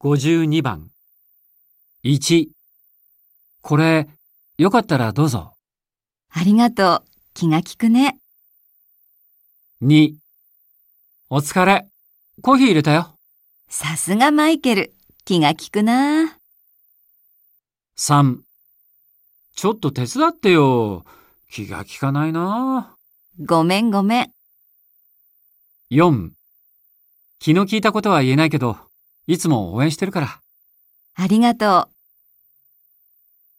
52番。1。これ、よかったらどうぞ。ありがとう。気が利くね。2。お疲れ。コーヒー入れたよ。さすがマイケル。気が利くな。3。ちょっと手伝ってよ。気が利かないな。ごめんごめん。4。気の利いたことは言えないけど、いつも応援してるから。ありがとう。